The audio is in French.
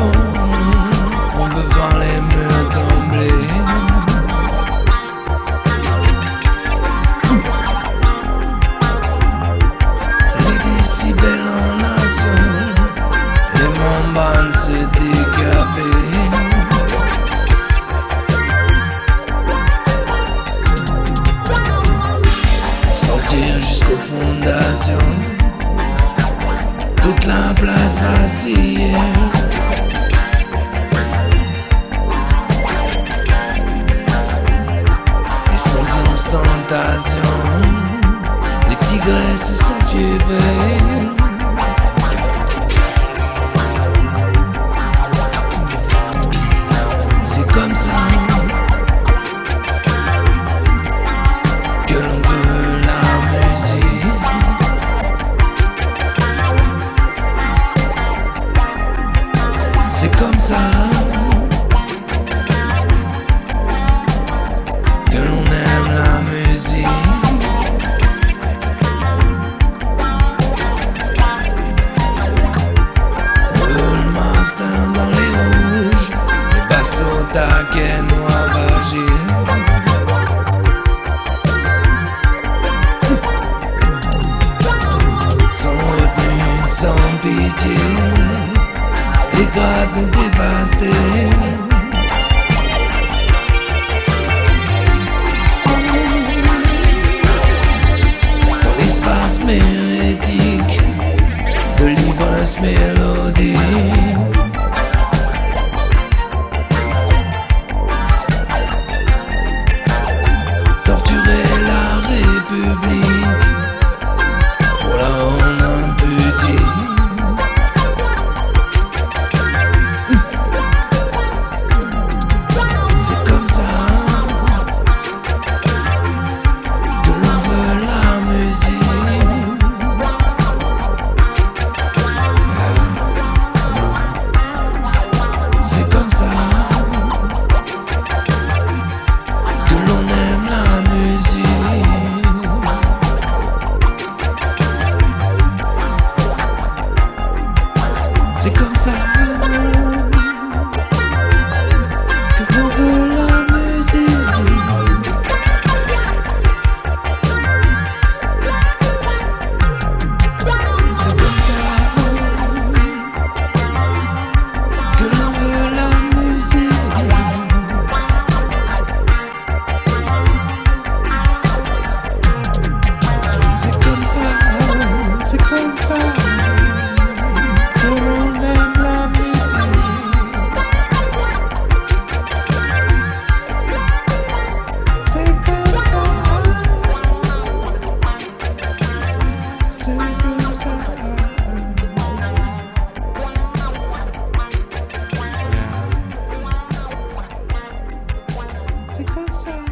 on peut voir les murs trembler. Les décibels en action, les membranes se décaper. Sentir jusqu'aux fondations toute la place vacille. C'est comme ça que l'on veut la musique. C'est comme ça pitié, les grades dévastés. Dans l'espace mérétique de l'ivresse mélodie. Music of Sound.